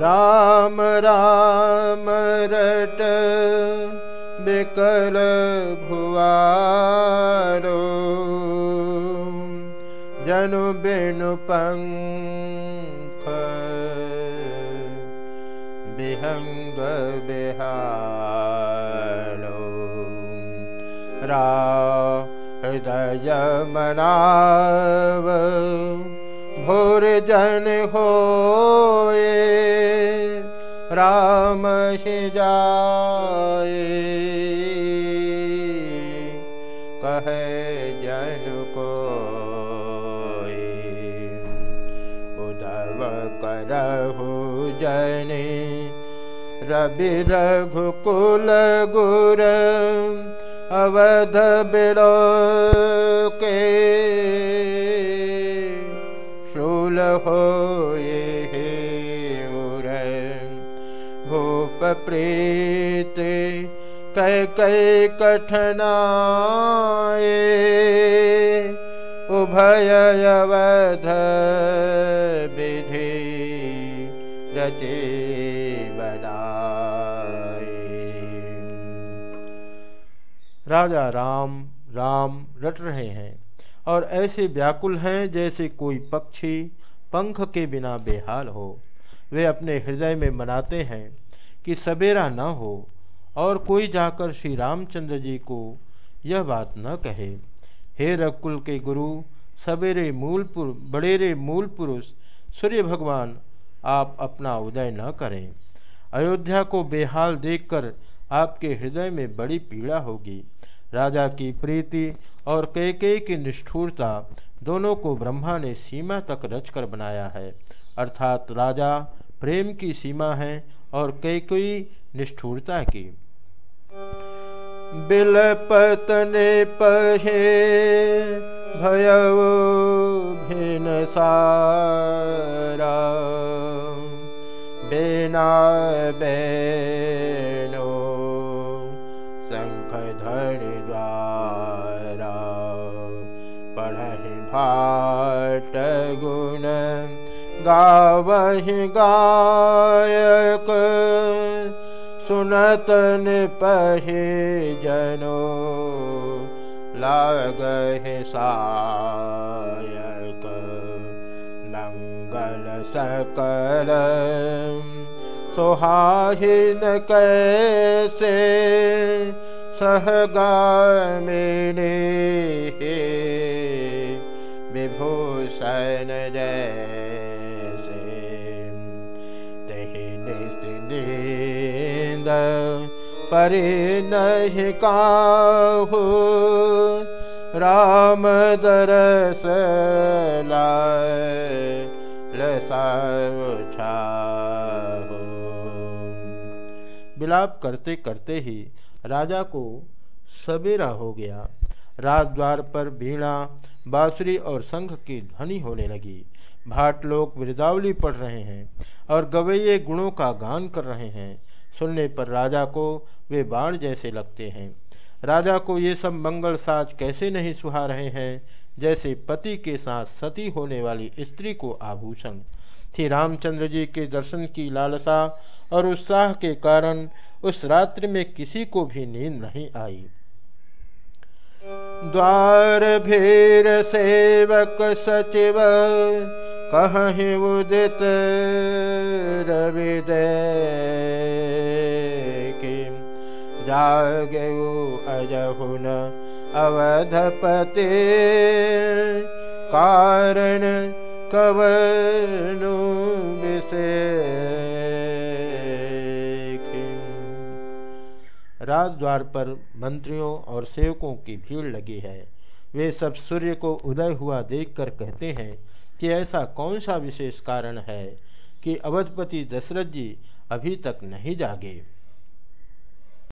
राम राम रट बिकल भुवारो। जनु बिनु पंख विहंग बिहारो। रा हृदय मनाव भोर जन होए राम जाए। कहे जन को उदव करहु गुर अवध बिलो के हो भूप प्रीत, कै कै कठनाए, उभय विधि रचे बनाए। राजा राम राम रट रहे हैं और ऐसे व्याकुल हैं जैसे कोई पक्षी पंख के बिना बेहाल हो। वे अपने हृदय में मनाते हैं कि सवेरा न हो और कोई जाकर श्री रामचंद्र जी को यह बात न कहे, हे रकुल के गुरु, सवेरे मूल बड़ेरे मूल पुरुष सूर्य भगवान, आप अपना उदय न करें। अयोध्या को बेहाल देखकर आपके हृदय में बड़ी पीड़ा होगी। राजा की प्रीति और कैके की निष्ठुरता दोनों को ब्रह्मा ने सीमा तक रचकर बनाया है। अर्थात राजा प्रेम की सीमा है और कैकई निष्ठुरता की। बिलपतने पहे भय भिन सारा। बेना बेनो द्वारा पढ़ भाट गुण गावहि गायक। सुनत पहे जनो लागहि सायक। मंगल सकल सोहाहिन कैसे सहगामिनी विभूषण जैसे तही नींद परि नहीं काहू। राम दरस बिलाप करते करते ही राजा को सवेरा हो गया। राजद्वार पर वीणा बाँसुरी और संघ की ध्वनि होने लगी। भाट लोग वृदावली पढ़ रहे हैं और गवैये गुणों का गान कर रहे हैं। सुनने पर राजा को वे बाण जैसे लगते हैं। राजा को ये सब मंगल साज कैसे नहीं सुहा रहे हैं? जैसे पति के साथ सती होने वाली स्त्री को आभूषण। थी रामचंद्र जी के दर्शन की लालसा और उत्साह के कारण उस रात्रि में किसी को भी नींद नहीं आई। द्वार भीर सेवक सचिव, कहीं उदित रवि जागे अजहुन अवधपते। कारण कवनु राजद्वार पर मंत्रियों और सेवकों की भीड़ लगी है। वे सब सूर्य को उदय हुआ देखकर कहते हैं कि ऐसा कौन सा विशेष कारण है कि अवधपति दशरथ जी अभी तक नहीं जागे।